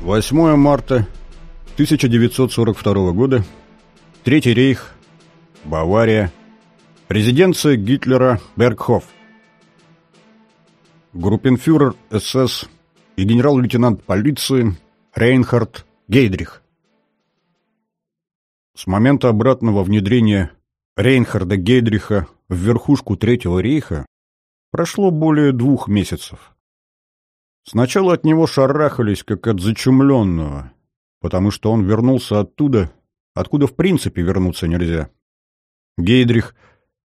8 марта 1942 года. Третий рейх. Бавария. Резиденция Гитлера Бергхоф. Группенфюрер СС и генерал-лейтенант полиции Рейнхард Гейдрих. С момента обратного внедрения Рейнхарда Гейдриха в верхушку Третьего рейха прошло более двух месяцев. Сначала от него шарахались, как от зачумленного, потому что он вернулся оттуда, откуда в принципе вернуться нельзя. Гейдрих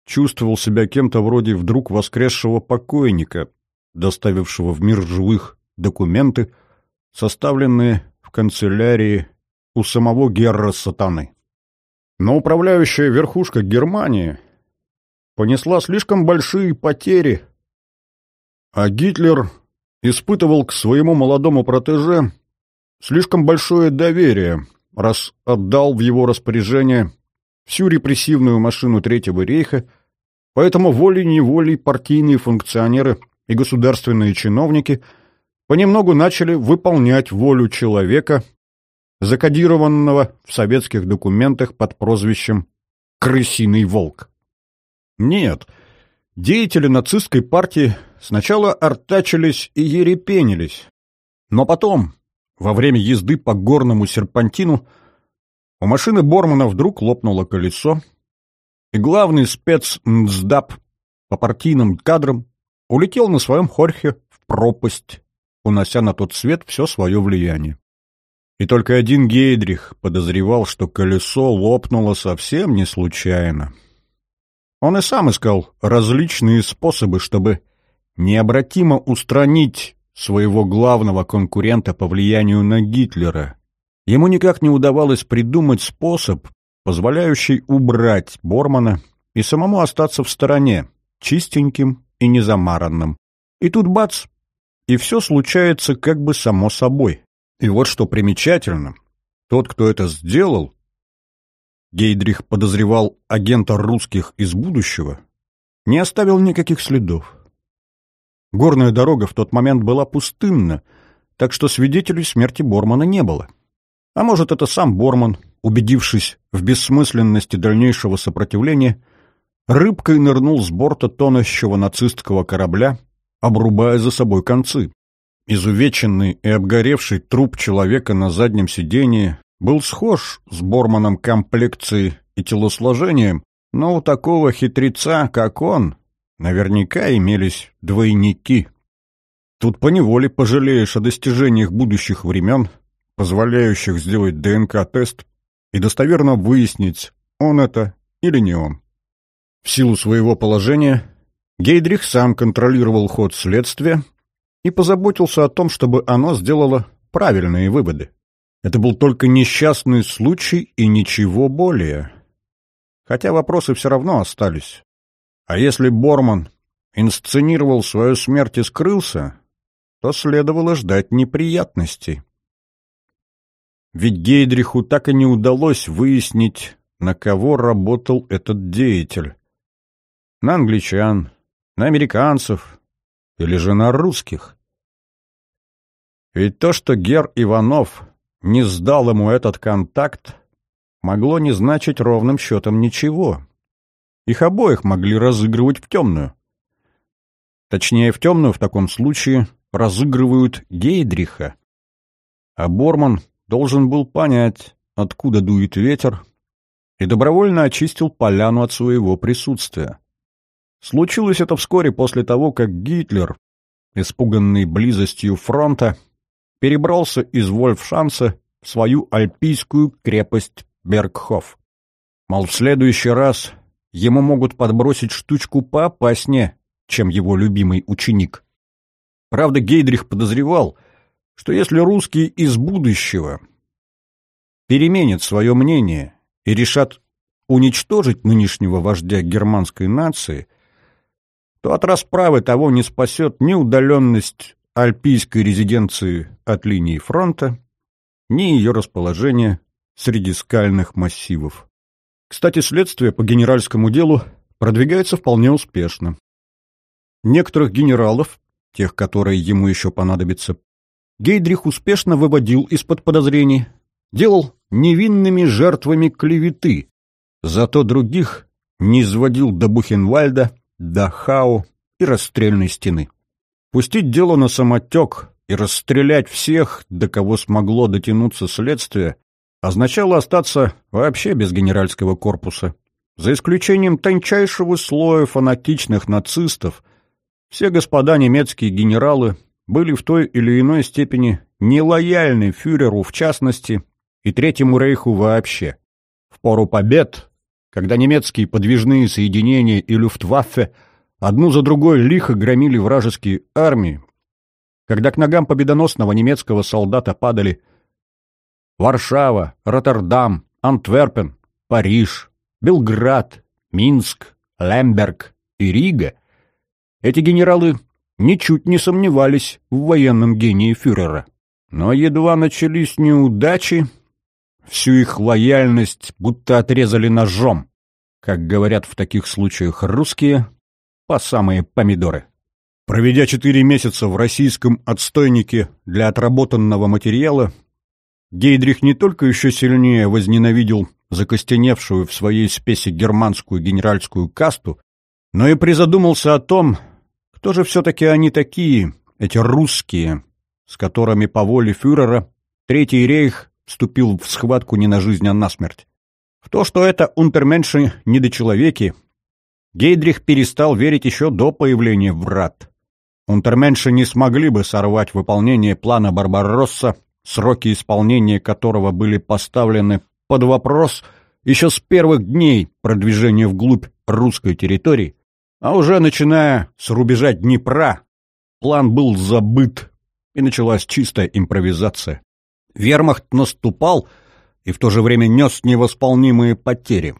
чувствовал себя кем-то вроде вдруг воскресшего покойника, доставившего в мир живых документы, составленные в канцелярии у самого Герра Сатаны. Но управляющая верхушка Германии понесла слишком большие потери, а Гитлер испытывал к своему молодому протеже слишком большое доверие, раз отдал в его распоряжение всю репрессивную машину Третьего рейха, поэтому волей-неволей партийные функционеры и государственные чиновники понемногу начали выполнять волю человека, закодированного в советских документах под прозвищем «крысиный волк». Нет, деятели нацистской партии Сначала артачились и ерепенились. Но потом, во время езды по горному серпантину, у машины Бормана вдруг лопнуло колесо, и главный спец НЦДАП по партийным кадрам улетел на своем хорхе в пропасть, унося на тот свет все свое влияние. И только один Гейдрих подозревал, что колесо лопнуло совсем не случайно. Он и сам искал различные способы, чтобы необратимо устранить своего главного конкурента по влиянию на Гитлера. Ему никак не удавалось придумать способ, позволяющий убрать Бормана и самому остаться в стороне, чистеньким и незамаранным. И тут бац! И все случается как бы само собой. И вот что примечательно. Тот, кто это сделал, Гейдрих подозревал агента русских из будущего, не оставил никаких следов. Горная дорога в тот момент была пустынна, так что свидетелей смерти Бормана не было. А может, это сам Борман, убедившись в бессмысленности дальнейшего сопротивления, рыбкой нырнул с борта тонущего нацистского корабля, обрубая за собой концы. Изувеченный и обгоревший труп человека на заднем сидении был схож с Борманом комплекцией и телосложением, но у такого хитреца, как он, Наверняка имелись двойники. Тут поневоле пожалеешь о достижениях будущих времен, позволяющих сделать ДНК-тест и достоверно выяснить, он это или не он. В силу своего положения Гейдрих сам контролировал ход следствия и позаботился о том, чтобы оно сделало правильные выводы. Это был только несчастный случай и ничего более. Хотя вопросы все равно остались. А если Борман инсценировал свою смерть и скрылся, то следовало ждать неприятностей. Ведь Гейдриху так и не удалось выяснить, на кого работал этот деятель. На англичан, на американцев или же на русских. Ведь то, что Гер Иванов не сдал ему этот контакт, могло не значить ровным счетом ничего. Их обоих могли разыгрывать в темную. Точнее, в темную в таком случае разыгрывают Гейдриха. А Борман должен был понять, откуда дует ветер, и добровольно очистил поляну от своего присутствия. Случилось это вскоре после того, как Гитлер, испуганный близостью фронта, перебрался из Вольфшанса в свою альпийскую крепость Бергхоф. Мол, в следующий раз ему могут подбросить штучку поопаснее, чем его любимый ученик. Правда, Гейдрих подозревал, что если русские из будущего переменят свое мнение и решат уничтожить нынешнего вождя германской нации, то от расправы того не спасет ни удаленность альпийской резиденции от линии фронта, ни ее расположение среди скальных массивов. Кстати, следствие по генеральскому делу продвигается вполне успешно. Некоторых генералов, тех, которые ему еще понадобится, Гейдрих успешно выводил из-под подозрений, делал невинными жертвами клеветы, зато других не сводил до Бухенвальда, до Хау и расстрельной стены. Пустить дело на самотек и расстрелять всех, до кого смогло дотянуться следствие, означало остаться вообще без генеральского корпуса. За исключением тончайшего слоя фанатичных нацистов, все господа немецкие генералы были в той или иной степени нелояльны фюреру в частности и Третьему рейху вообще. В пору побед, когда немецкие подвижные соединения и люфтваффе одну за другой лихо громили вражеские армии, когда к ногам победоносного немецкого солдата падали Варшава, Роттердам, Антверпен, Париж, Белград, Минск, Лемберг и Рига, эти генералы ничуть не сомневались в военном гении фюрера. Но едва начались неудачи, всю их лояльность будто отрезали ножом, как говорят в таких случаях русские, по самые помидоры. Проведя четыре месяца в российском отстойнике для отработанного материала, Гейдрих не только еще сильнее возненавидел закостеневшую в своей спеси германскую генеральскую касту, но и призадумался о том, кто же все-таки они такие, эти русские, с которыми по воле фюрера Третий рейх вступил в схватку не на жизнь, а на смерть. В то, что это унтерменши недочеловеки, Гейдрих перестал верить еще до появления врат. Унтерменши не смогли бы сорвать выполнение плана Барбаросса, сроки исполнения которого были поставлены под вопрос еще с первых дней продвижения вглубь русской территории, а уже начиная с рубежа Днепра, план был забыт, и началась чистая импровизация. Вермахт наступал и в то же время нес невосполнимые потери.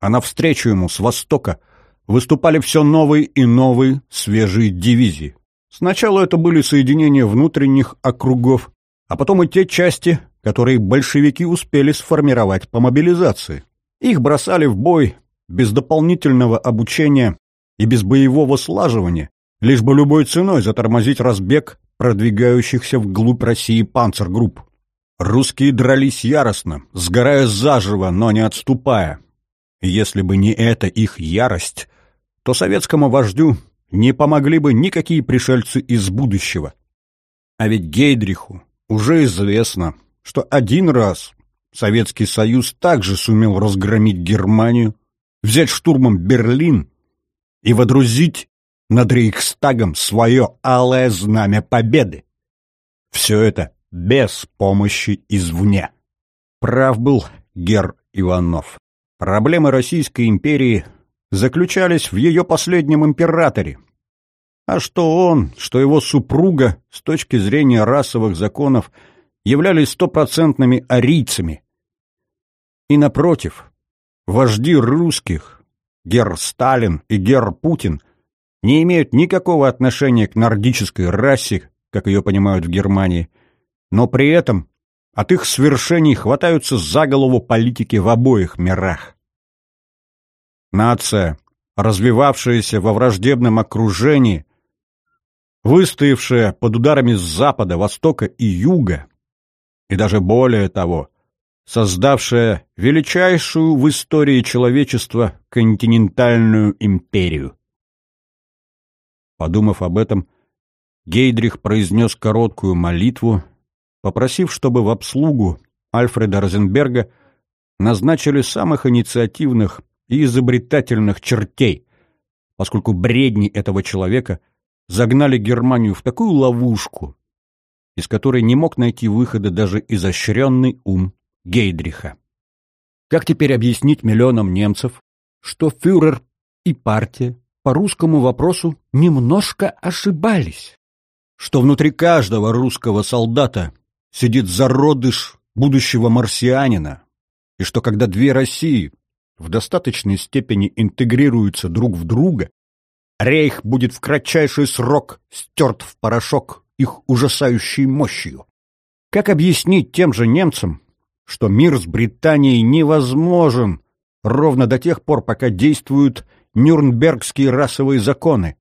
А навстречу ему с востока выступали все новые и новые свежие дивизии. Сначала это были соединения внутренних округов, а потом и те части, которые большевики успели сформировать по мобилизации. Их бросали в бой без дополнительного обучения и без боевого слаживания, лишь бы любой ценой затормозить разбег продвигающихся вглубь России панцергрупп. Русские дрались яростно, сгорая заживо, но не отступая. Если бы не эта их ярость, то советскому вождю не помогли бы никакие пришельцы из будущего. А ведь Гейдриху уже известно, что один раз Советский Союз также сумел разгромить Германию, взять штурмом Берлин и водрузить над Рейхстагом свое алое знамя победы. Все это без помощи извне. Прав был Гер Иванов. Проблемы Российской империи заключались в ее последнем императоре. А что он, что его супруга, с точки зрения расовых законов, являлись стопроцентными арийцами. И напротив, вожди русских, Гер Сталин и Гер Путин не имеют никакого отношения к нордической расе, как ее понимают в Германии, но при этом от их свершений хватаются за голову политики в обоих мирах. Нация, развивавшаяся во враждебном окружении, выстоявшая под ударами с запада, востока и юга, и даже более того, создавшая величайшую в истории человечества континентальную империю. Подумав об этом, Гейдрих произнес короткую молитву, попросив, чтобы в обслугу Альфреда Розенберга назначили самых инициативных и изобретательных чертей, поскольку бредни этого человека загнали Германию в такую ловушку, из которой не мог найти выхода даже изощренный ум Гейдриха. Как теперь объяснить миллионам немцев, что фюрер и партия по русскому вопросу немножко ошибались? Что внутри каждого русского солдата сидит зародыш будущего марсианина, и что когда две России в достаточной степени интегрируются друг в друга, Рейх будет в кратчайший срок стерт в порошок их ужасающей мощью. Как объяснить тем же немцам, что мир с Британией невозможен ровно до тех пор, пока действуют нюрнбергские расовые законы,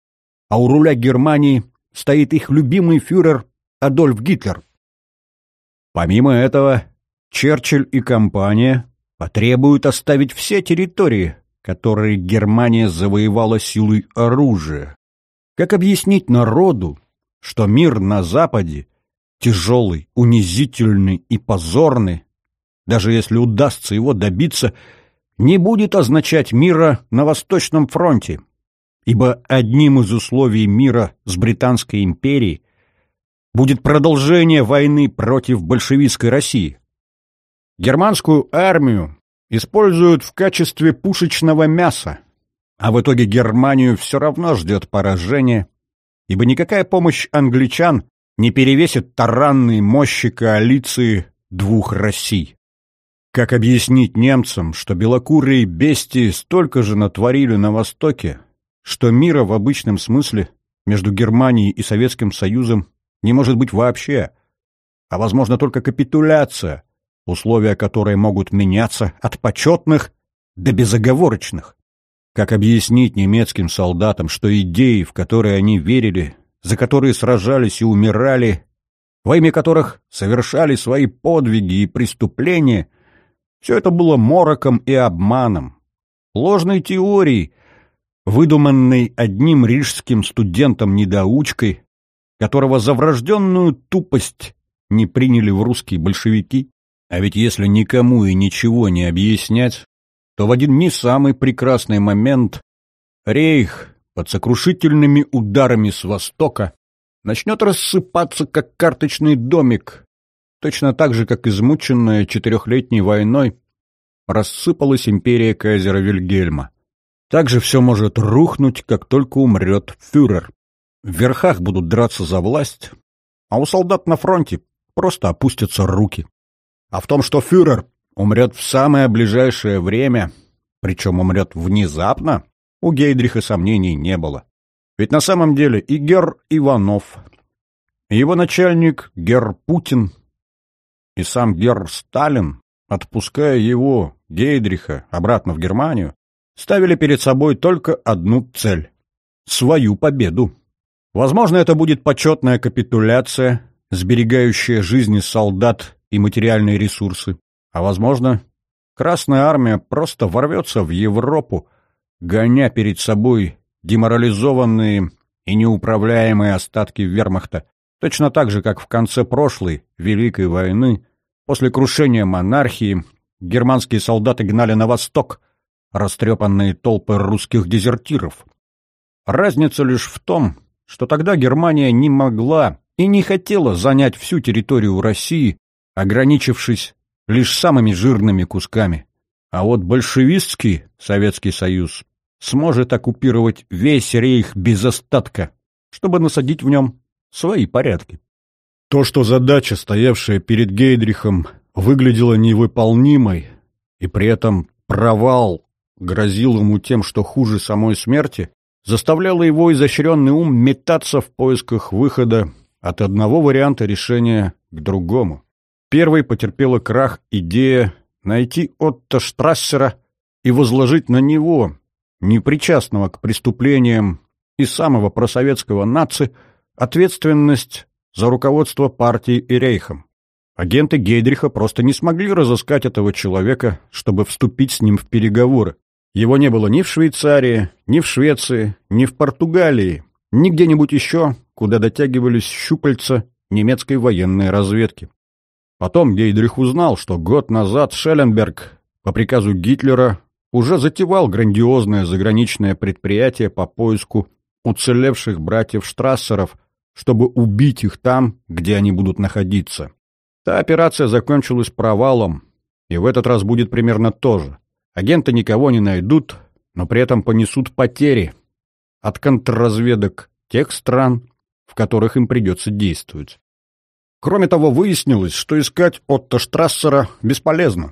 а у руля Германии стоит их любимый фюрер Адольф Гитлер, Помимо этого, Черчилль и компания потребуют оставить все территории, которые Германия завоевала силой оружия. Как объяснить народу, что мир на Западе тяжелый, унизительный и позорный, даже если удастся его добиться, не будет означать мира на Восточном фронте, ибо одним из условий мира с Британской империей будет продолжение войны против большевистской России. Германскую армию используют в качестве пушечного мяса, а в итоге Германию все равно ждет поражение, ибо никакая помощь англичан не перевесит таранные мощи коалиции двух Россий. Как объяснить немцам, что белокурые бестии столько же натворили на Востоке, что мира в обычном смысле между Германией и Советским Союзом не может быть вообще, а возможно только капитуляция, условия которой могут меняться от почетных до безоговорочных. Как объяснить немецким солдатам, что идеи, в которые они верили, за которые сражались и умирали, во имя которых совершали свои подвиги и преступления, все это было мороком и обманом, ложной теорией, выдуманной одним рижским студентом-недоучкой, которого за врожденную тупость не приняли в русские большевики. А ведь если никому и ничего не объяснять, то в один не самый прекрасный момент Рейх под сокрушительными ударами с востока начнет рассыпаться, как карточный домик, точно так же, как измученная четырехлетней войной рассыпалась империя кайзера Вильгельма. Так же все может рухнуть, как только умрет фюрер. В верхах будут драться за власть, а у солдат на фронте просто опустятся руки. А в том, что фюрер умрет в самое ближайшее время, причем умрет внезапно, у Гейдриха сомнений не было. Ведь на самом деле и Гер Иванов, и его начальник Гер Путин, и сам Гер Сталин, отпуская его, Гейдриха, обратно в Германию, ставили перед собой только одну цель — свою победу. Возможно, это будет почетная капитуляция, сберегающая жизни солдат и материальные ресурсы. А возможно, Красная Армия просто ворвется в Европу, гоня перед собой деморализованные и неуправляемые остатки вермахта, точно так же, как в конце прошлой Великой войны, после крушения монархии, германские солдаты гнали на восток растрепанные толпы русских дезертиров. Разница лишь в том, что тогда Германия не могла и не хотела занять всю территорию России, ограничившись лишь самыми жирными кусками. А вот большевистский Советский Союз сможет оккупировать весь рейх без остатка, чтобы насадить в нем свои порядки. То, что задача, стоявшая перед Гейдрихом, выглядела невыполнимой, и при этом провал грозил ему тем, что хуже самой смерти, заставляло его изощренный ум метаться в поисках выхода от одного варианта решения к другому. Первой потерпела крах идея найти Отто Штрассера и возложить на него, непричастного к преступлениям и самого просоветского наци, ответственность за руководство партией и рейхом. Агенты Гейдриха просто не смогли разыскать этого человека, чтобы вступить с ним в переговоры. Его не было ни в Швейцарии, ни в Швеции, ни в Португалии, ни где-нибудь еще, куда дотягивались щупальца немецкой военной разведки. Потом Гейдрих узнал, что год назад Шелленберг по приказу Гитлера уже затевал грандиозное заграничное предприятие по поиску уцелевших братьев Штрассеров, чтобы убить их там, где они будут находиться. Та операция закончилась провалом, и в этот раз будет примерно то же. Агенты никого не найдут, но при этом понесут потери от контрразведок тех стран, в которых им придется действовать. Кроме того, выяснилось, что искать Отто Штрассера бесполезно.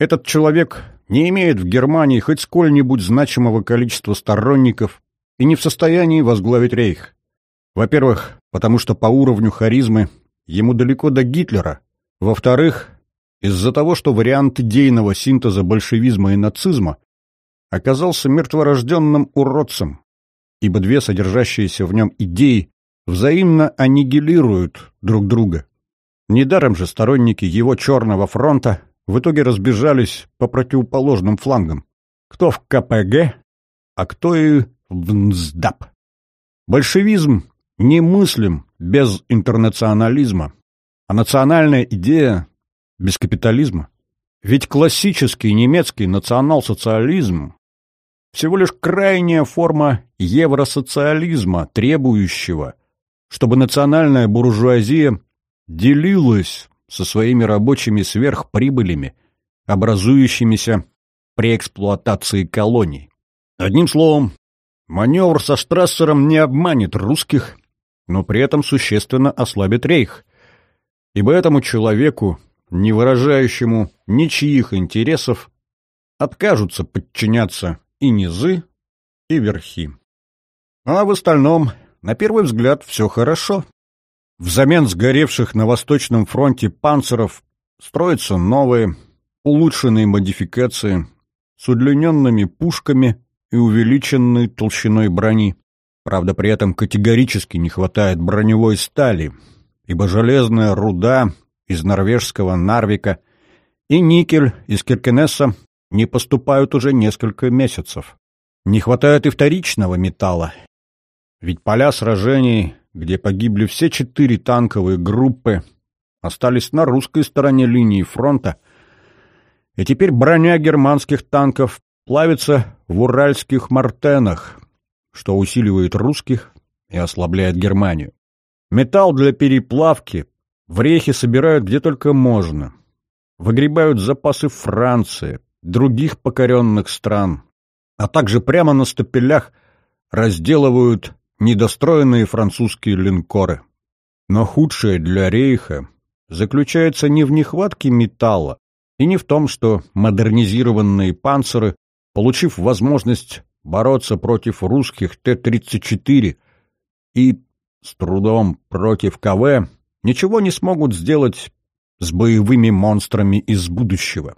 Этот человек не имеет в Германии хоть сколь-нибудь значимого количества сторонников и не в состоянии возглавить рейх. Во-первых, потому что по уровню харизмы ему далеко до Гитлера. Во-вторых, из-за того, что вариант идейного синтеза большевизма и нацизма оказался мертворожденным уродцем, ибо две содержащиеся в нем идеи взаимно аннигилируют друг друга. Недаром же сторонники его Черного фронта в итоге разбежались по противоположным флангам. Кто в КПГ, а кто и в НСДАП. Большевизм немыслим без интернационализма, а национальная идея без капитализма. Ведь классический немецкий национал-социализм всего лишь крайняя форма евросоциализма, требующего, чтобы национальная буржуазия делилась со своими рабочими сверхприбылями, образующимися при эксплуатации колоний. Одним словом, маневр со Штрассером не обманет русских, но при этом существенно ослабит рейх, ибо этому человеку, не выражающему ничьих интересов, откажутся подчиняться и низы, и верхи. А в остальном, на первый взгляд, все хорошо. Взамен сгоревших на Восточном фронте панцеров строятся новые, улучшенные модификации с удлиненными пушками и увеличенной толщиной брони. Правда, при этом категорически не хватает броневой стали, ибо железная руда из норвежского Нарвика и никель из Киркенесса не поступают уже несколько месяцев. Не хватает и вторичного металла. Ведь поля сражений, где погибли все четыре танковые группы, остались на русской стороне линии фронта, и теперь броня германских танков плавится в уральских мартенах, что усиливает русских и ослабляет Германию. Металл для переплавки в рехе собирают где только можно. Выгребают запасы Франции, других покоренных стран, а также прямо на стапелях разделывают недостроенные французские линкоры. Но худшее для рейха заключается не в нехватке металла и не в том, что модернизированные панциры, получив возможность бороться против русских Т-34 и с трудом против КВ, ничего не смогут сделать с боевыми монстрами из будущего.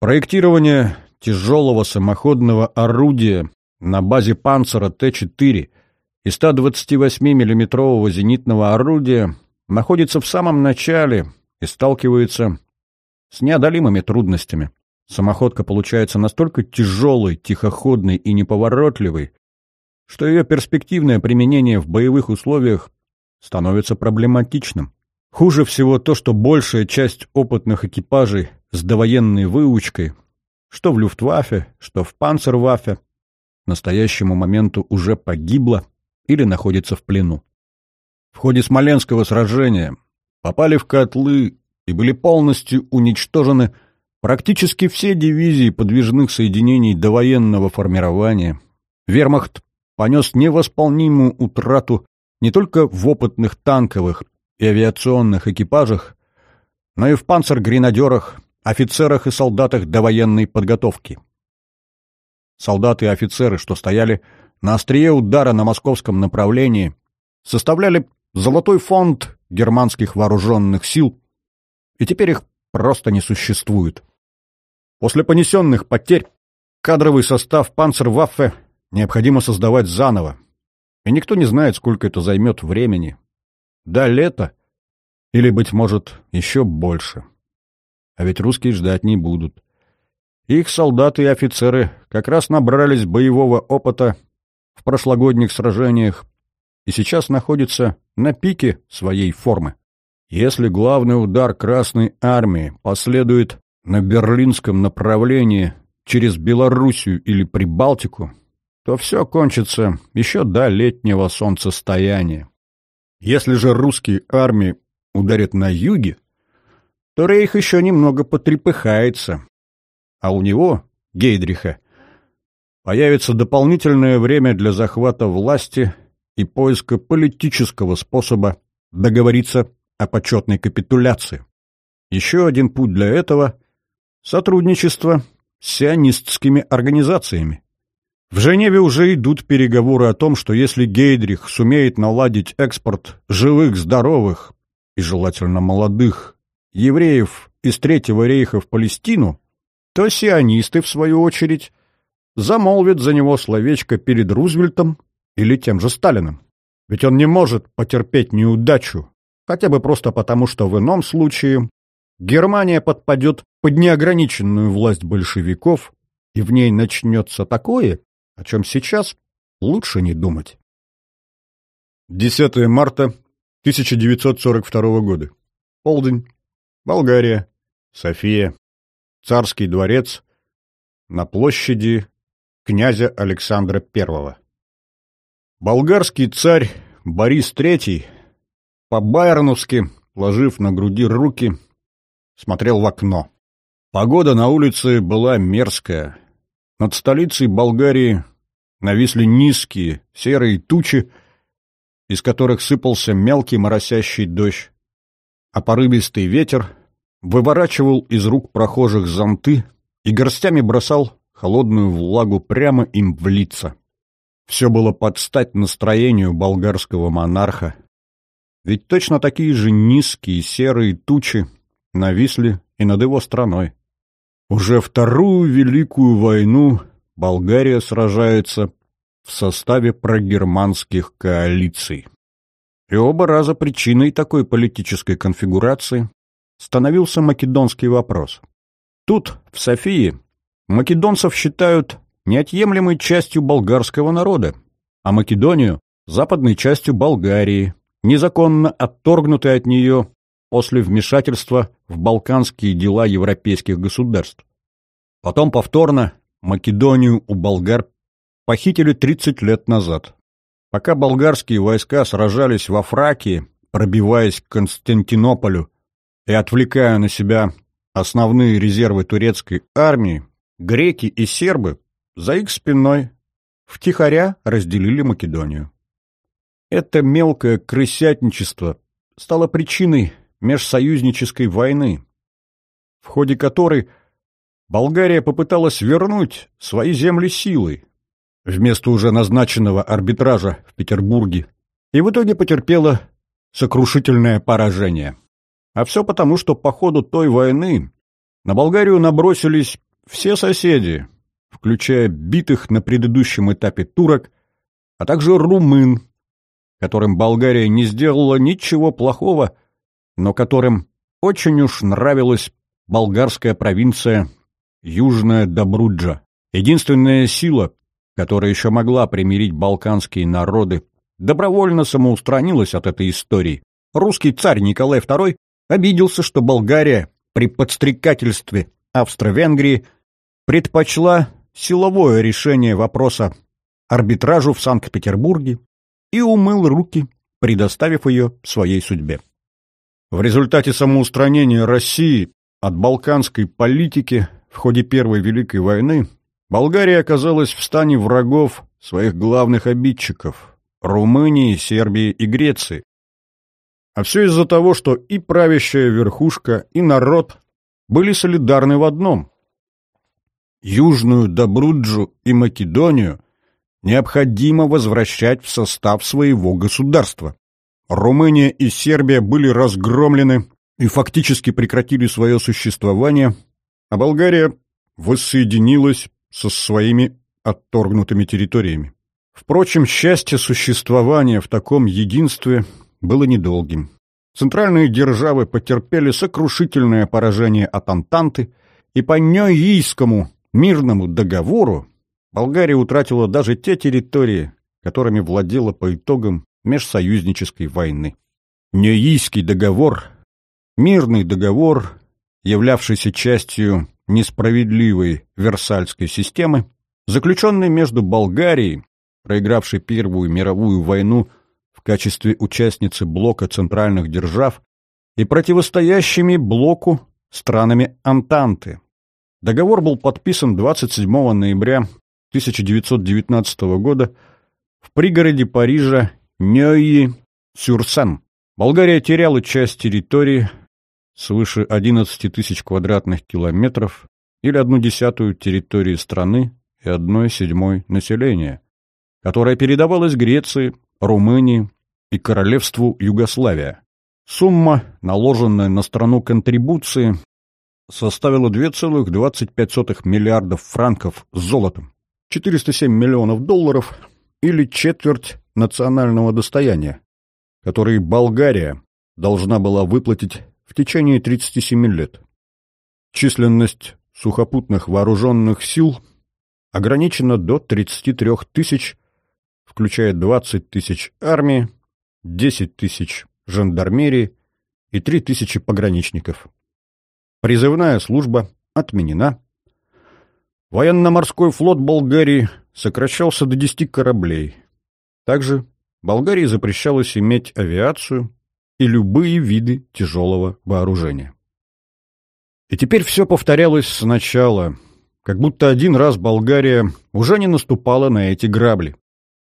Проектирование тяжелого самоходного орудия на базе «Панцера Т-4» и 128 миллиметрового зенитного орудия находится в самом начале и сталкивается с неодолимыми трудностями. Самоходка получается настолько тяжелой, тихоходной и неповоротливой, что ее перспективное применение в боевых условиях становится проблематичным. Хуже всего то, что большая часть опытных экипажей с довоенной выучкой, что в Люфтваффе, что в Панцерваффе, к настоящему моменту уже погибла или находится в плену. В ходе Смоленского сражения попали в котлы и были полностью уничтожены практически все дивизии подвижных соединений довоенного формирования. Вермахт понес невосполнимую утрату не только в опытных танковых и авиационных экипажах, но и в панцергренадерах, офицерах и солдатах довоенной подготовки. Солдаты и офицеры, что стояли на острие удара на московском направлении, составляли золотой фонд германских вооруженных сил, и теперь их просто не существует. После понесенных потерь кадровый состав Панцерваффе необходимо создавать заново, и никто не знает, сколько это займет времени. До лета или, быть может, еще больше. А ведь русские ждать не будут. Их солдаты и офицеры как раз набрались боевого опыта в прошлогодних сражениях и сейчас находятся на пике своей формы. Если главный удар Красной Армии последует на берлинском направлении через Белоруссию или Прибалтику, то все кончится еще до летнего солнцестояния. Если же русские армии ударят на юге, то Рейх еще немного потрепыхается, а у него, Гейдриха, появится дополнительное время для захвата власти и поиска политического способа договориться о почетной капитуляции. Еще один путь для этого — сотрудничество с сионистскими организациями. В Женеве уже идут переговоры о том, что если Гейдрих сумеет наладить экспорт живых, здоровых и желательно молодых евреев из Третьего рейха в Палестину, то сионисты, в свою очередь, замолвят за него словечко перед Рузвельтом или тем же Сталиным. Ведь он не может потерпеть неудачу, хотя бы просто потому, что в ином случае Германия подпадет под неограниченную власть большевиков, и в ней начнется такое, о чем сейчас лучше не думать. 10 марта 1942 года. Полдень. Болгария. София. Царский дворец. На площади князя Александра I. Болгарский царь Борис III по-байроновски, ложив на груди руки, смотрел в окно. Погода на улице была мерзкая. Над столицей Болгарии нависли низкие серые тучи, из которых сыпался мелкий моросящий дождь, а порывистый ветер выворачивал из рук прохожих зонты и горстями бросал холодную влагу прямо им в лица. Все было под стать настроению болгарского монарха, ведь точно такие же низкие серые тучи нависли и над его страной. Уже вторую Великую войну Болгария сражается в составе прогерманских коалиций. И оба раза причиной такой политической конфигурации становился македонский вопрос. Тут, в Софии, македонцев считают неотъемлемой частью болгарского народа, а Македонию – западной частью Болгарии, незаконно отторгнутой от нее после вмешательства в балканские дела европейских государств. Потом повторно Македонию у болгар похитили 30 лет назад. Пока болгарские войска сражались во Фракии, пробиваясь к Константинополю и отвлекая на себя основные резервы турецкой армии, греки и сербы за их спиной втихаря разделили Македонию. Это мелкое крысятничество стало причиной межсоюзнической войны, в ходе которой Болгария попыталась вернуть свои земли силой, вместо уже назначенного арбитража в Петербурге, и в итоге потерпела сокрушительное поражение. А все потому, что по ходу той войны на Болгарию набросились все соседи, включая битых на предыдущем этапе турок, а также румын, которым Болгария не сделала ничего плохого, но которым очень уж нравилась болгарская провинция Южная Добруджа. Единственная сила, которая еще могла примирить балканские народы, добровольно самоустранилась от этой истории. Русский царь Николай II обиделся, что Болгария при подстрекательстве Австро-Венгрии предпочла силовое решение вопроса арбитражу в Санкт-Петербурге и умыл руки, предоставив ее своей судьбе. В результате самоустранения России от балканской политики в ходе Первой Великой войны Болгария оказалась в стане врагов своих главных обидчиков – Румынии, Сербии и Греции. А все из-за того, что и правящая верхушка, и народ были солидарны в одном. Южную Добруджу и Македонию необходимо возвращать в состав своего государства. Румыния и Сербия были разгромлены и фактически прекратили свое существование, а Болгария воссоединилась со своими отторгнутыми территориями. Впрочем, счастье существования в таком единстве было недолгим. Центральные державы потерпели сокрушительное поражение от Антанты, и по Нёйийскому мирному договору Болгария утратила даже те территории, которыми владела по итогам межсоюзнической войны. Нёйийский договор, мирный договор, являвшийся частью несправедливой Версальской системы, заключенный между Болгарией, проигравшей Первую мировую войну в качестве участницы блока центральных держав, и противостоящими блоку странами Антанты. Договор был подписан 27 ноября 1919 года в пригороде Парижа Нёйи-Сюрсен. Болгария теряла часть территории, свыше 11 тысяч квадратных километров или одну десятую территории страны и одной седьмой населения, которая передавалась Греции, Румынии и Королевству Югославия. Сумма, наложенная на страну контрибуции, составила 2,25 миллиардов франков с золотом, 407 миллионов долларов или четверть национального достояния, которые Болгария должна была выплатить в течение 37 лет. Численность сухопутных вооруженных сил ограничена до 33 тысяч, включая 20 тысяч армии, 10 тысяч жандармерии и 3 тысячи пограничников. Призывная служба отменена. Военно-морской флот Болгарии сокращался до 10 кораблей. Также Болгарии запрещалось иметь авиацию и любые виды тяжелого вооружения. И теперь все повторялось сначала, как будто один раз Болгария уже не наступала на эти грабли.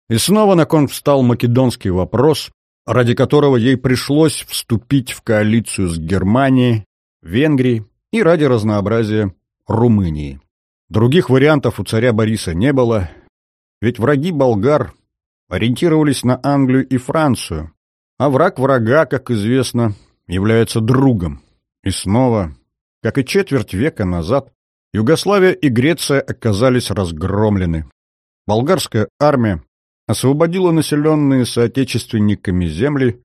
И снова на кон встал македонский вопрос, ради которого ей пришлось вступить в коалицию с Германией, Венгрией и ради разнообразия Румынией. Других вариантов у царя Бориса не было, ведь враги болгар ориентировались на Англию и Францию, а враг врага, как известно, является другом. И снова, как и четверть века назад, Югославия и Греция оказались разгромлены. Болгарская армия освободила населенные соотечественниками земли,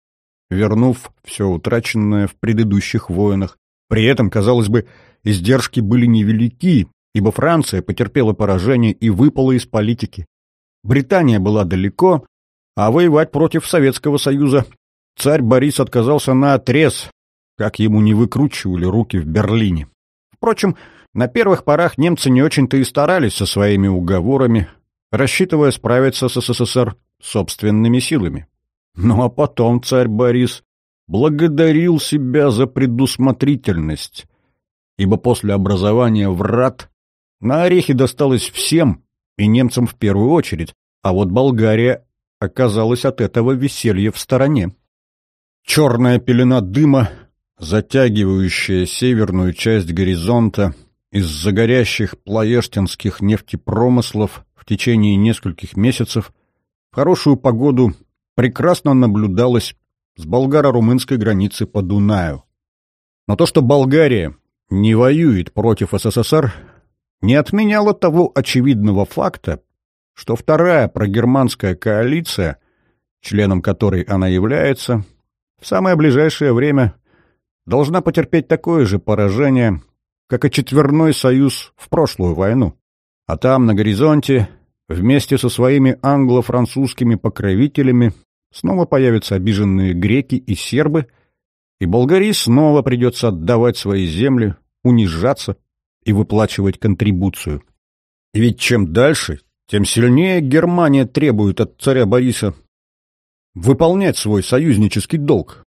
вернув все утраченное в предыдущих войнах. При этом, казалось бы, издержки были невелики, ибо Франция потерпела поражение и выпала из политики. Британия была далеко, а воевать против Советского Союза царь Борис отказался на отрез, как ему не выкручивали руки в Берлине. Впрочем, на первых порах немцы не очень-то и старались со своими уговорами, рассчитывая справиться с СССР собственными силами. Ну а потом царь Борис благодарил себя за предусмотрительность, ибо после образования врат на орехи досталось всем, и немцам в первую очередь, а вот Болгария оказалась от этого веселья в стороне. Черная пелена дыма, затягивающая северную часть горизонта из-за горящих плоештинских нефтепромыслов в течение нескольких месяцев, в хорошую погоду прекрасно наблюдалась с болгаро-румынской границы по Дунаю. Но то, что Болгария не воюет против СССР, не отменяло того очевидного факта, что вторая прогерманская коалиция, членом которой она является, в самое ближайшее время должна потерпеть такое же поражение, как и четверной союз в прошлую войну. А там, на горизонте, вместе со своими англо-французскими покровителями, снова появятся обиженные греки и сербы, и Болгарии снова придется отдавать свои земли, унижаться и выплачивать контрибуцию. И ведь чем дальше, тем сильнее Германия требует от царя Бориса выполнять свой союзнический долг,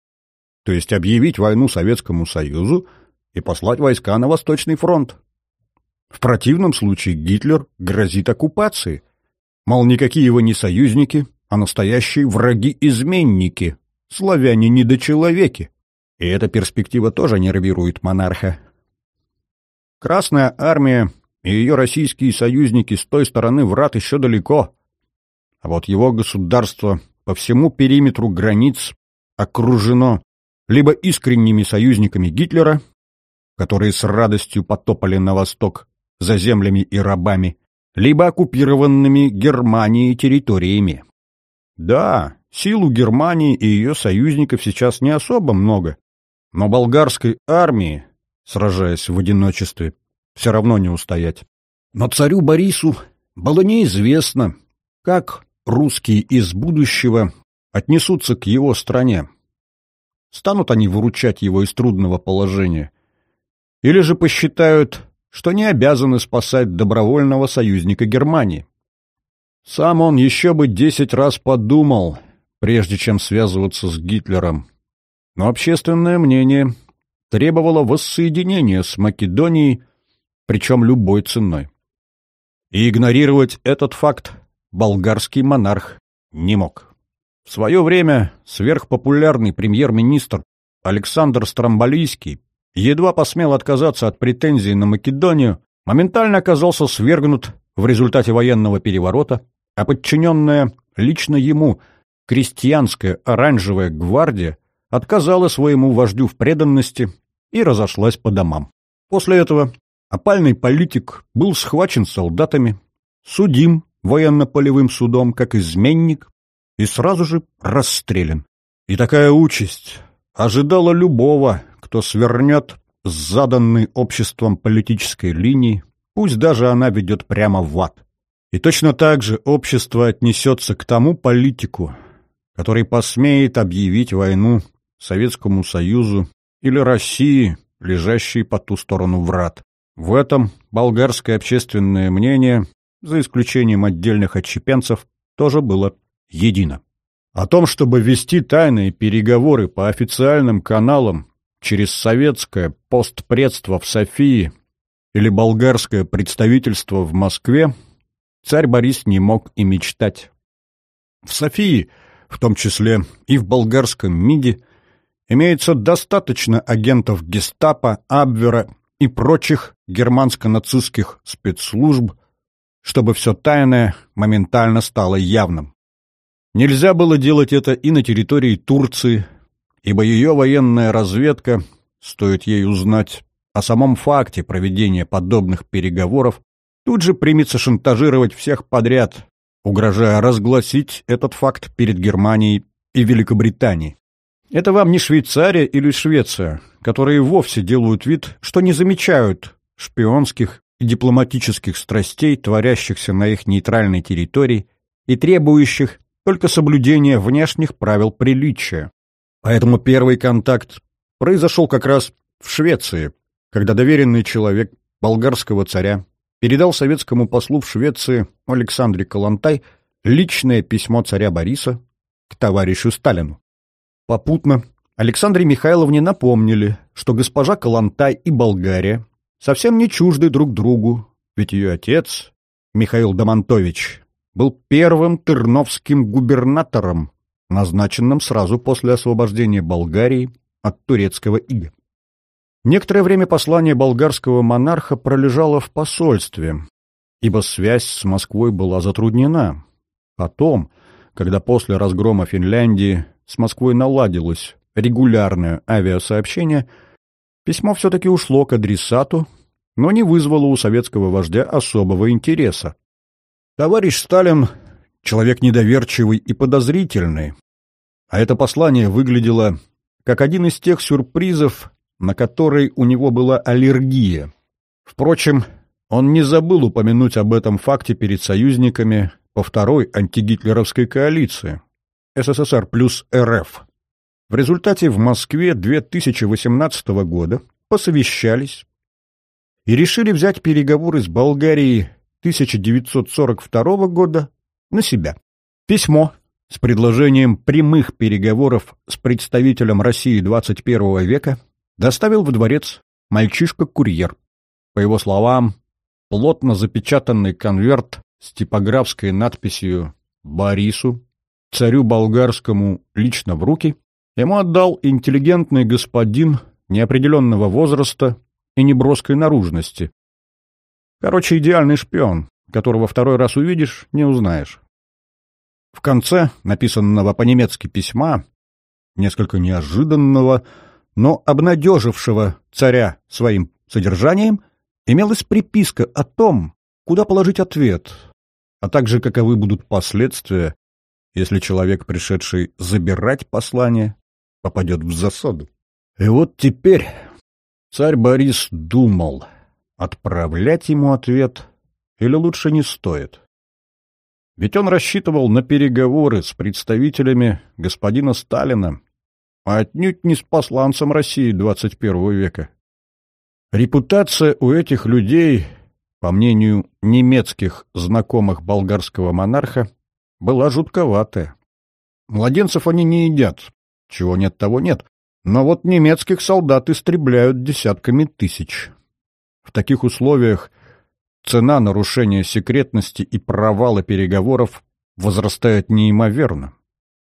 то есть объявить войну Советскому Союзу и послать войска на Восточный фронт. В противном случае Гитлер грозит оккупацией. Мол, никакие его не союзники, а настоящие враги-изменники, славяне-недочеловеки. И эта перспектива тоже нервирует монарха. Красная армия и ее российские союзники с той стороны врат еще далеко. А вот его государство по всему периметру границ окружено либо искренними союзниками Гитлера, которые с радостью потопали на восток за землями и рабами, либо оккупированными Германией территориями. Да, сил у Германии и ее союзников сейчас не особо много, но болгарской армии, сражаясь в одиночестве, все равно не устоять. Но царю Борису было неизвестно, как русские из будущего отнесутся к его стране. Станут они выручать его из трудного положения? Или же посчитают, что не обязаны спасать добровольного союзника Германии? Сам он еще бы десять раз подумал, прежде чем связываться с Гитлером. Но общественное мнение требовало воссоединения с Македонией, причем любой ценой. И игнорировать этот факт болгарский монарх не мог. В свое время сверхпопулярный премьер-министр Александр Страмболийский едва посмел отказаться от претензий на Македонию, моментально оказался свергнут в результате военного переворота, а подчиненная лично ему крестьянская оранжевая гвардия отказала своему вождю в преданности и разошлась по домам. После этого опальный политик был схвачен солдатами, судим военно-полевым судом как изменник и сразу же расстрелян. И такая участь ожидала любого, кто свернет с заданной обществом политической линии, пусть даже она ведет прямо в ад. И точно так же общество отнесется к тому политику, который посмеет объявить войну Советскому Союзу или России, лежащей по ту сторону врат. В этом болгарское общественное мнение, за исключением отдельных отщепенцев, тоже было едино. О том, чтобы вести тайные переговоры по официальным каналам через советское постпредство в Софии или болгарское представительство в Москве, царь Борис не мог и мечтать. В Софии, в том числе и в болгарском МИДе, имеется достаточно агентов гестапо, Абвера и прочих германско-нацистских спецслужб, чтобы все тайное моментально стало явным. Нельзя было делать это и на территории Турции, ибо ее военная разведка, стоит ей узнать о самом факте проведения подобных переговоров, тут же примется шантажировать всех подряд, угрожая разгласить этот факт перед Германией и Великобританией. Это вам не Швейцария или Швеция, которые вовсе делают вид, что не замечают шпионских и дипломатических страстей, творящихся на их нейтральной территории и требующих только соблюдения внешних правил приличия. Поэтому первый контакт произошел как раз в Швеции, когда доверенный человек болгарского царя передал советскому послу в Швеции Александре Калантай личное письмо царя Бориса к товарищу Сталину. Попутно Александре Михайловне напомнили, что госпожа Калантай и Болгария совсем не чужды друг другу, ведь ее отец, Михаил Домонтович, был первым тырновским губернатором, назначенным сразу после освобождения Болгарии от турецкого ига. Некоторое время послание болгарского монарха пролежало в посольстве, ибо связь с Москвой была затруднена. Потом, когда после разгрома Финляндии с Москвой наладилось регулярное авиасообщение, письмо все-таки ушло к адресату, но не вызвало у советского вождя особого интереса. Товарищ Сталин — человек недоверчивый и подозрительный, а это послание выглядело как один из тех сюрпризов, на который у него была аллергия. Впрочем, он не забыл упомянуть об этом факте перед союзниками по второй антигитлеровской коалиции. СССР плюс РФ. В результате в Москве 2018 года посовещались и решили взять переговоры с Болгарией 1942 года на себя. Письмо с предложением прямых переговоров с представителем России 21 века доставил в дворец мальчишка-курьер. По его словам, плотно запечатанный конверт с типографской надписью «Борису» царю болгарскому лично в руки, ему отдал интеллигентный господин неопределенного возраста и неброской наружности. Короче, идеальный шпион, которого второй раз увидишь, не узнаешь. В конце написанного по-немецки письма, несколько неожиданного, но обнадежившего царя своим содержанием, имелась приписка о том, куда положить ответ, а также каковы будут последствия, если человек, пришедший забирать послание, попадет в засаду. И вот теперь царь Борис думал, отправлять ему ответ или лучше не стоит. Ведь он рассчитывал на переговоры с представителями господина Сталина, а отнюдь не с посланцем России 21 века. Репутация у этих людей, по мнению немецких знакомых болгарского монарха, была жутковатая. Младенцев они не едят, чего нет, того нет, но вот немецких солдат истребляют десятками тысяч. В таких условиях цена нарушения секретности и провала переговоров возрастает неимоверно.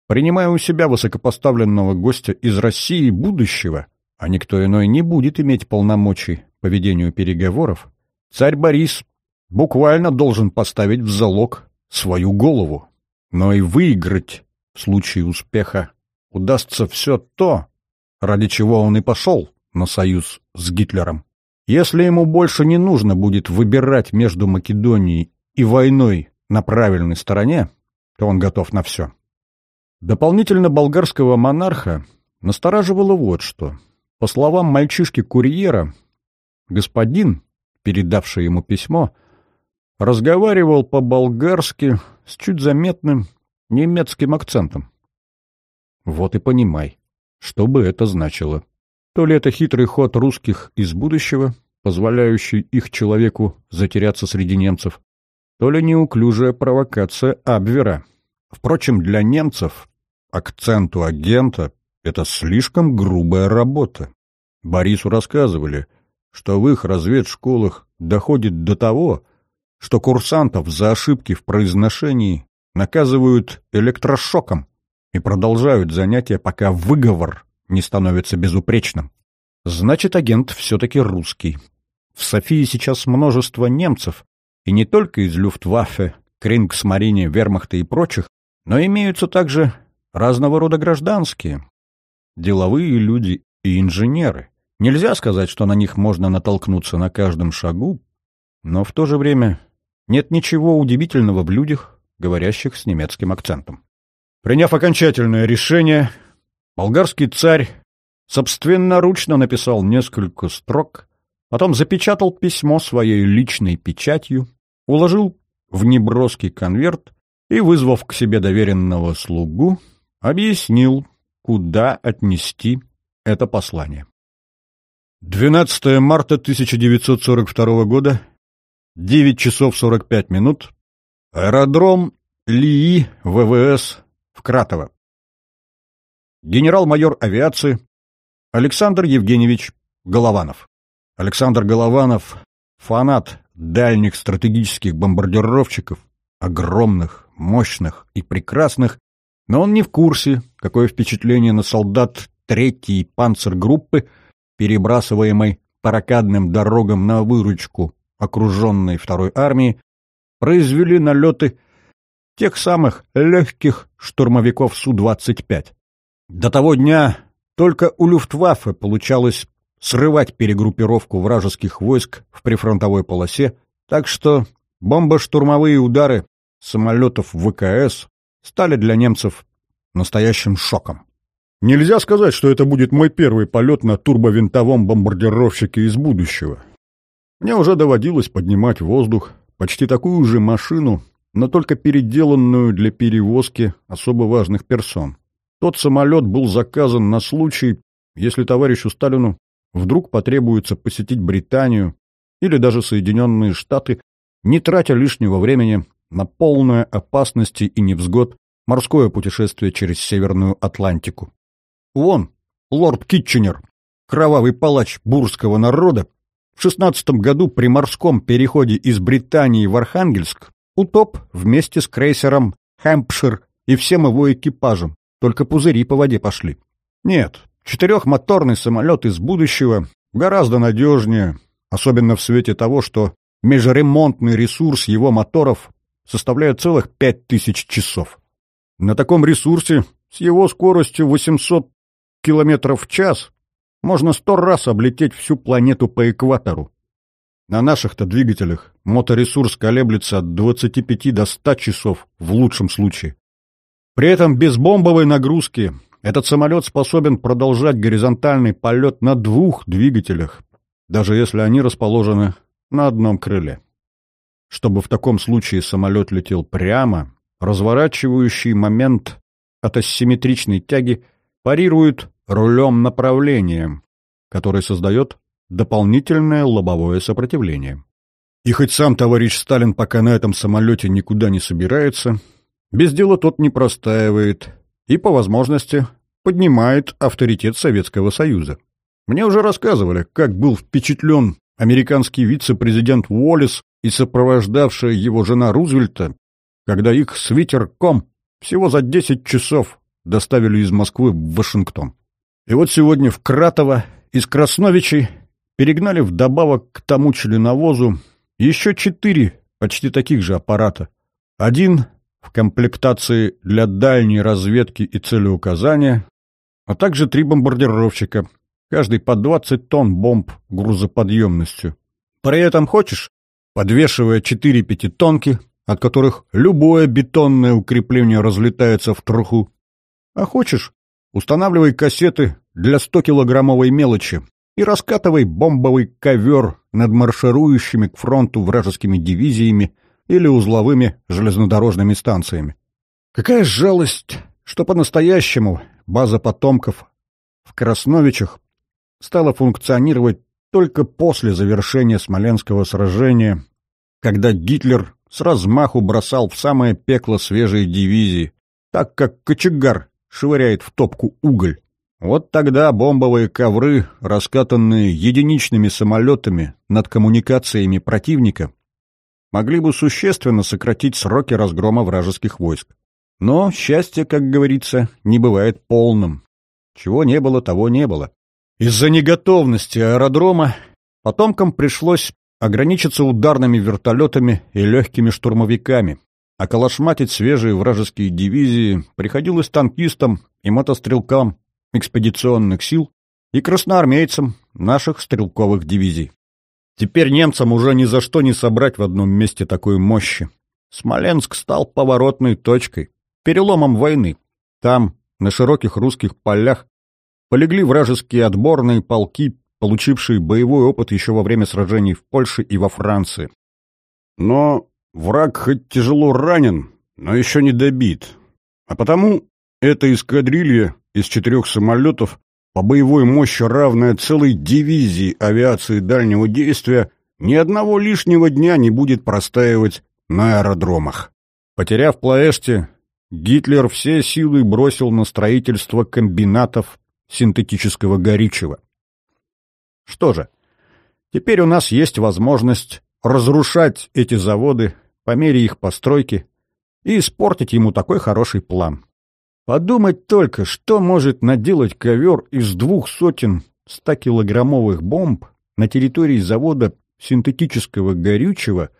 Принимая у себя высокопоставленного гостя из России будущего, а никто иной не будет иметь полномочий по ведению переговоров, царь Борис буквально должен поставить в залог свою голову но и выиграть в случае успеха удастся все то, ради чего он и пошел на союз с Гитлером. Если ему больше не нужно будет выбирать между Македонией и войной на правильной стороне, то он готов на все. Дополнительно болгарского монарха Настораживало вот что. По словам мальчишки-курьера, господин, передавший ему письмо, разговаривал по-болгарски с чуть заметным немецким акцентом. Вот и понимай, что бы это значило. То ли это хитрый ход русских из будущего, позволяющий их человеку затеряться среди немцев, то ли неуклюжая провокация Абвера. Впрочем, для немцев акценту агента — это слишком грубая работа. Борису рассказывали, что в их разведшколах доходит до того, что курсантов за ошибки в произношении наказывают электрошоком и продолжают занятия, пока выговор не становится безупречным. Значит, агент все-таки русский. В Софии сейчас множество немцев, и не только из Люфтваффе, Крингсмарине, Вермахта и прочих, но имеются также разного рода гражданские, деловые люди и инженеры. Нельзя сказать, что на них можно натолкнуться на каждом шагу, но в то же время нет ничего удивительного в людях, говорящих с немецким акцентом. Приняв окончательное решение, болгарский царь собственноручно написал несколько строк, потом запечатал письмо своей личной печатью, уложил в неброский конверт и, вызвав к себе доверенного слугу, объяснил, куда отнести это послание. 12 марта 1942 года, 9 часов 45 минут, аэродром ЛИИ ВВС в Кратово. Генерал-майор авиации Александр Евгеньевич Голованов. Александр Голованов — фанат дальних стратегических бомбардировщиков, огромных, мощных и прекрасных, но он не в курсе, какое впечатление на солдат третьей панцергруппы, перебрасываемой паракадным дорогам на выручку окруженной второй армии, произвели налеты тех самых легких штурмовиков Су-25. До того дня только у Люфтваффе получалось срывать перегруппировку вражеских войск в прифронтовой полосе, так что бомбо-штурмовые удары самолетов ВКС стали для немцев настоящим шоком. Нельзя сказать, что это будет мой первый полет на турбовинтовом бомбардировщике из будущего. Мне уже доводилось поднимать в воздух почти такую же машину, но только переделанную для перевозки особо важных персон. Тот самолет был заказан на случай, если товарищу Сталину вдруг потребуется посетить Британию или даже Соединенные Штаты, не тратя лишнего времени на полное опасности и невзгод морское путешествие через Северную Атлантику. Вон, лорд Китченер, кровавый палач бурского народа, в шестнадцатом году при морском переходе из Британии в Архангельск утоп вместе с крейсером «Хэмпшир» и всем его экипажем, только пузыри по воде пошли. Нет, четырехмоторный самолет из будущего гораздо надежнее, особенно в свете того, что межремонтный ресурс его моторов составляет целых пять тысяч часов. На таком ресурсе с его скоростью 800 километров в час можно сто раз облететь всю планету по экватору. На наших-то двигателях моторесурс колеблется от 25 до 100 часов в лучшем случае. При этом без бомбовой нагрузки этот самолет способен продолжать горизонтальный полет на двух двигателях, даже если они расположены на одном крыле. Чтобы в таком случае самолет летел прямо, разворачивающий момент от асимметричной тяги парирует рулем направлением, который создает дополнительное лобовое сопротивление. И хоть сам товарищ Сталин пока на этом самолете никуда не собирается, без дела тот не простаивает и, по возможности, поднимает авторитет Советского Союза. Мне уже рассказывали, как был впечатлен американский вице-президент Уоллес и сопровождавшая его жена Рузвельта, когда их с Витерком всего за 10 часов доставили из Москвы в Вашингтон. И вот сегодня в Кратово из Красновичей перегнали вдобавок к тому членовозу еще четыре почти таких же аппарата. Один в комплектации для дальней разведки и целеуказания, а также три бомбардировщика, каждый по 20 тонн бомб грузоподъемностью. При этом хочешь, подвешивая четыре пятитонки, от которых любое бетонное укрепление разлетается в труху, а хочешь, устанавливай кассеты для 100-килограммовой мелочи и раскатывай бомбовый ковер над марширующими к фронту вражескими дивизиями или узловыми железнодорожными станциями. Какая жалость, что по-настоящему база потомков в Красновичах стала функционировать только после завершения Смоленского сражения, когда Гитлер с размаху бросал в самое пекло свежие дивизии, так как кочегар швыряет в топку уголь. Вот тогда бомбовые ковры, раскатанные единичными самолетами над коммуникациями противника, могли бы существенно сократить сроки разгрома вражеских войск. Но счастье, как говорится, не бывает полным. Чего не было, того не было. Из-за неготовности аэродрома потомкам пришлось ограничиться ударными вертолетами и легкими штурмовиками, а калашматить свежие вражеские дивизии приходилось танкистам и мотострелкам экспедиционных сил и красноармейцам наших стрелковых дивизий. Теперь немцам уже ни за что не собрать в одном месте такой мощи. Смоленск стал поворотной точкой, переломом войны. Там, на широких русских полях, полегли вражеские отборные полки, получившие боевой опыт еще во время сражений в Польше и во Франции. Но враг хоть тяжело ранен, но еще не добит. А потому эта эскадрилья из четырех самолетов по боевой мощи равная целой дивизии авиации дальнего действия, ни одного лишнего дня не будет простаивать на аэродромах. Потеряв Плоэште, Гитлер все силы бросил на строительство комбинатов синтетического горючего. Что же, теперь у нас есть возможность разрушать эти заводы по мере их постройки и испортить ему такой хороший план. Подумать только, что может наделать ковер из двух сотен 100-килограммовых бомб на территории завода синтетического горючего,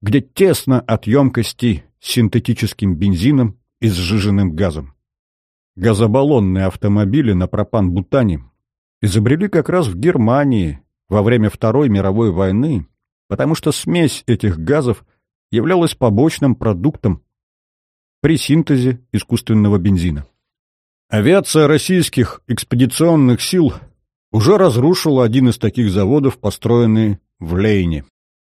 где тесно от емкости синтетическим бензином и сжиженным газом. Газобаллонные автомобили на пропан-бутане изобрели как раз в Германии во время Второй мировой войны, потому что смесь этих газов являлась побочным продуктом при синтезе искусственного бензина. Авиация российских экспедиционных сил уже разрушила один из таких заводов, построенный в Лейне.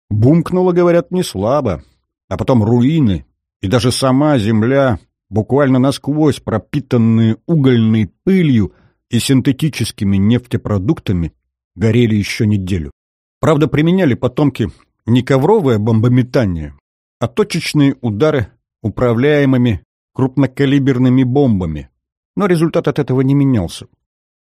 Бумкнуло, говорят, не слабо, а потом руины, и даже сама земля, буквально насквозь пропитанные угольной пылью и синтетическими нефтепродуктами, горели еще неделю. Правда, применяли потомки не ковровое бомбометание, а точечные удары управляемыми крупнокалиберными бомбами, но результат от этого не менялся.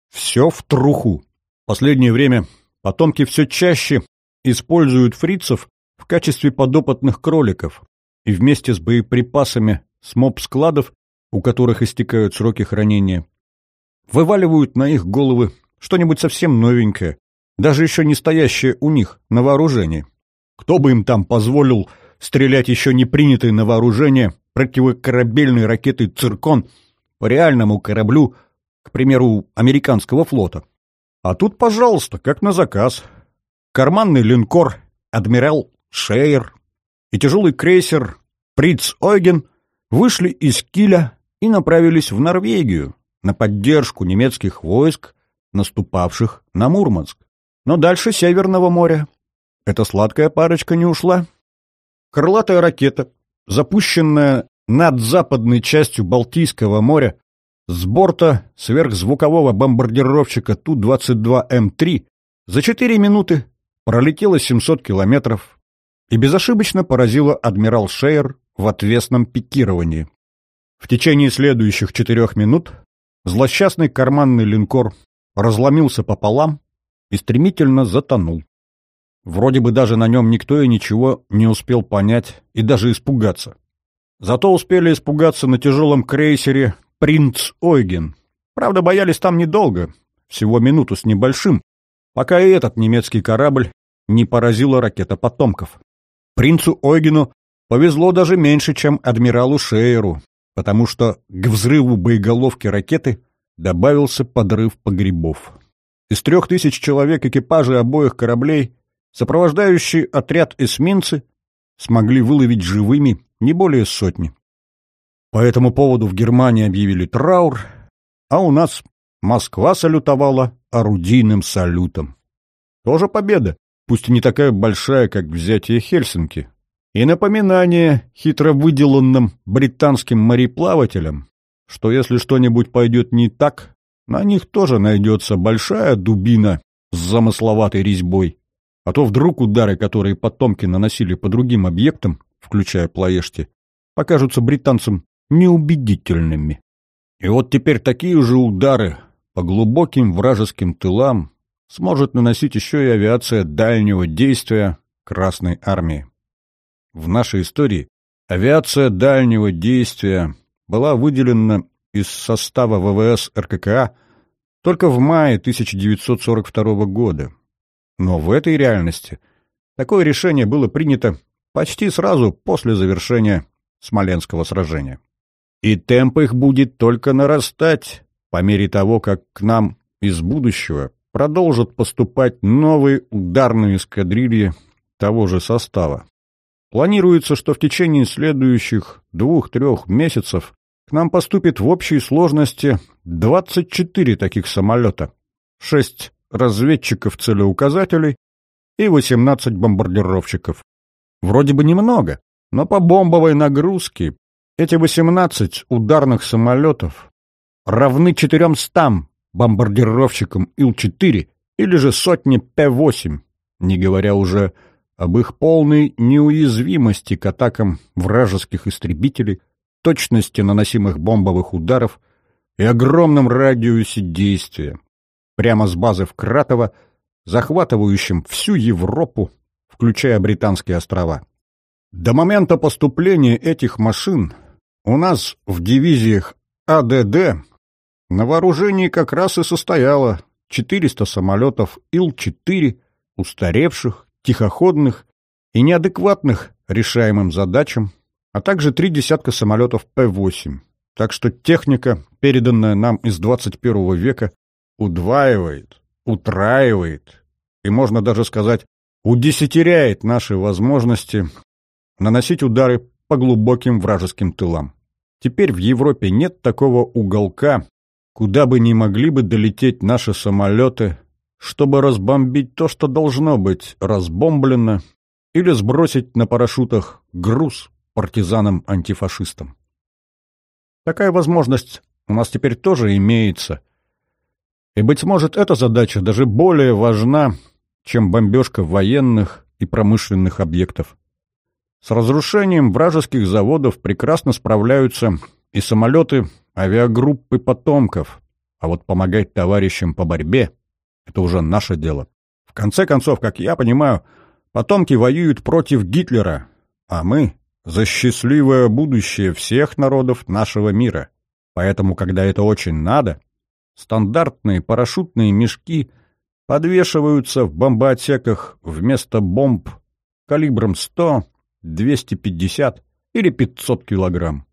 Все в труху. Последнее время потомки все чаще используют фрицев в качестве подопытных кроликов и вместе с боеприпасами с моб-складов, у которых истекают сроки хранения, вываливают на их головы что-нибудь совсем новенькое, даже еще не стоящее у них на вооружении. Кто бы им там позволил стрелять еще не принятой на вооружение противокорабельной ракетой «Циркон» по реальному кораблю, к примеру, американского флота. А тут, пожалуйста, как на заказ. Карманный линкор «Адмирал Шейер» и тяжелый крейсер «Приц Ойген» вышли из Киля и направились в Норвегию на поддержку немецких войск, наступавших на Мурманск. Но дальше Северного моря эта сладкая парочка не ушла. Крылатая ракета, запущенная над западной частью Балтийского моря с борта сверхзвукового бомбардировщика Ту-22М3, за 4 минуты пролетела 700 километров и безошибочно поразила адмирал Шейер в отвесном пикировании. В течение следующих четырех минут злосчастный карманный линкор разломился пополам и стремительно затонул. Вроде бы даже на нем никто и ничего не успел понять и даже испугаться. Зато успели испугаться на тяжелом крейсере «Принц Ойген». Правда, боялись там недолго, всего минуту с небольшим, пока и этот немецкий корабль не поразила ракета потомков. Принцу Ойгену повезло даже меньше, чем адмиралу Шейеру, потому что к взрыву боеголовки ракеты добавился подрыв погребов. Из трех тысяч человек экипажа обоих кораблей Сопровождающий отряд эсминцы смогли выловить живыми не более сотни. По этому поводу в Германии объявили траур, а у нас Москва салютовала орудийным салютом. Тоже победа, пусть и не такая большая, как взятие Хельсинки. И напоминание хитро выделанным британским мореплавателям, что если что-нибудь пойдет не так, на них тоже найдется большая дубина с замысловатой резьбой. А то вдруг удары, которые потомки наносили по другим объектам, включая Плоешти, покажутся британцам неубедительными. И вот теперь такие же удары по глубоким вражеским тылам сможет наносить еще и авиация дальнего действия Красной Армии. В нашей истории авиация дальнего действия была выделена из состава ВВС РККА только в мае 1942 года. Но в этой реальности такое решение было принято почти сразу после завершения Смоленского сражения. И темп их будет только нарастать по мере того, как к нам из будущего продолжат поступать новые ударные эскадрильи того же состава. Планируется, что в течение следующих двух-трех месяцев к нам поступит в общей сложности 24 таких самолета, 6 разведчиков-целеуказателей и 18 бомбардировщиков. Вроде бы немного, но по бомбовой нагрузке эти 18 ударных самолетов равны 400 бомбардировщикам Ил-4 или же сотне П-8, не говоря уже об их полной неуязвимости к атакам вражеских истребителей, точности наносимых бомбовых ударов и огромном радиусе действия, прямо с базы в Кратово, захватывающим всю Европу, включая Британские острова. До момента поступления этих машин у нас в дивизиях АДД на вооружении как раз и состояло 400 самолетов Ил-4, устаревших, тихоходных и неадекватных решаемым задачам, а также три десятка самолетов П-8. Так что техника, переданная нам из 21 века, удваивает, утраивает и, можно даже сказать, удесятеряет наши возможности наносить удары по глубоким вражеским тылам. Теперь в Европе нет такого уголка, куда бы ни могли бы долететь наши самолеты, чтобы разбомбить то, что должно быть разбомблено, или сбросить на парашютах груз партизанам-антифашистам. Такая возможность у нас теперь тоже имеется. И, быть может, эта задача даже более важна, чем бомбежка военных и промышленных объектов. С разрушением вражеских заводов прекрасно справляются и самолеты авиагруппы потомков, а вот помогать товарищам по борьбе — это уже наше дело. В конце концов, как я понимаю, потомки воюют против Гитлера, а мы — за счастливое будущее всех народов нашего мира. Поэтому, когда это очень надо, стандартные парашютные мешки подвешиваются в бомбоотсеках вместо бомб калибром 100, 250 или 500 килограмм.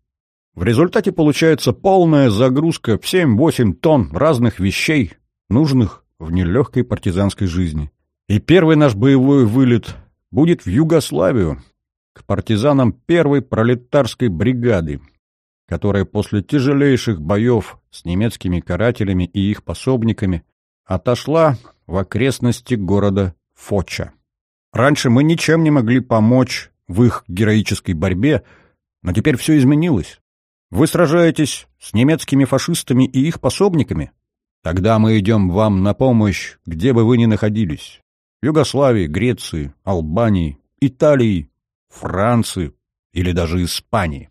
В результате получается полная загрузка в 7-8 тонн разных вещей, нужных в нелегкой партизанской жизни. И первый наш боевой вылет будет в Югославию, к партизанам первой пролетарской бригады, которая после тяжелейших боев с немецкими карателями и их пособниками отошла в окрестности города Фоча. Раньше мы ничем не могли помочь в их героической борьбе, но теперь все изменилось. Вы сражаетесь с немецкими фашистами и их пособниками? Тогда мы идем вам на помощь, где бы вы ни находились. Югославии, Греции, Албании, Италии, Франции или даже Испании.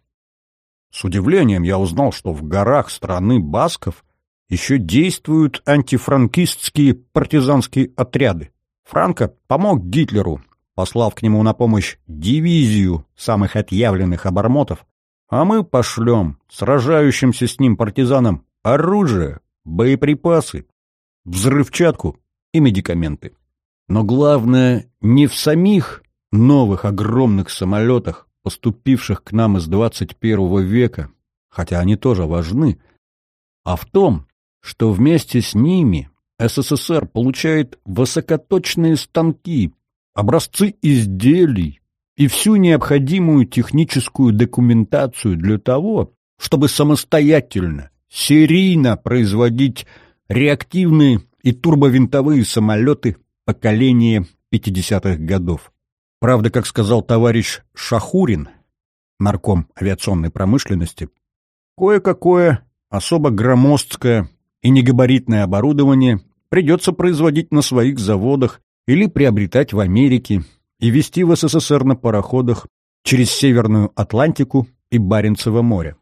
С удивлением я узнал, что в горах страны басков еще действуют антифранкистские партизанские отряды. Франко помог Гитлеру, послав к нему на помощь дивизию самых отъявленных обормотов, а мы пошлем сражающимся с ним партизанам оружие, боеприпасы, взрывчатку и медикаменты. Но главное не в самих новых огромных самолетах, поступивших к нам из 21 века, хотя они тоже важны, а в том, что вместе с ними СССР получает высокоточные станки, образцы изделий, и всю необходимую техническую документацию для того, чтобы самостоятельно, серийно производить реактивные и турбовинтовые самолеты поколения 50-х годов. Правда, как сказал товарищ Шахурин, нарком авиационной промышленности, кое-какое особо громоздкое и негабаритное оборудование придется производить на своих заводах или приобретать в Америке и везти в СССР на пароходах через Северную Атлантику и Баренцево море.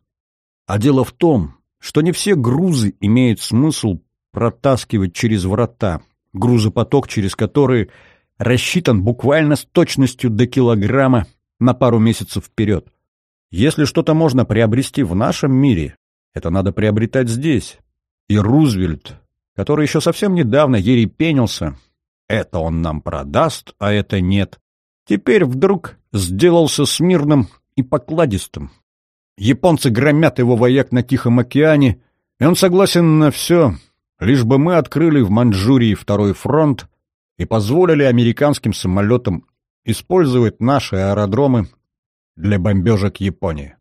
А дело в том, что не все грузы имеют смысл протаскивать через врата, грузопоток через которые рассчитан буквально с точностью до килограмма на пару месяцев вперед. Если что-то можно приобрести в нашем мире, это надо приобретать здесь. И Рузвельт, который еще совсем недавно ерепенился, это он нам продаст, а это нет, теперь вдруг сделался смирным и покладистым. Японцы громят его вояк на Тихом океане, и он согласен на все, лишь бы мы открыли в Маньчжурии второй фронт и позволили американским самолетам использовать наши аэродромы для бомбежек Японии.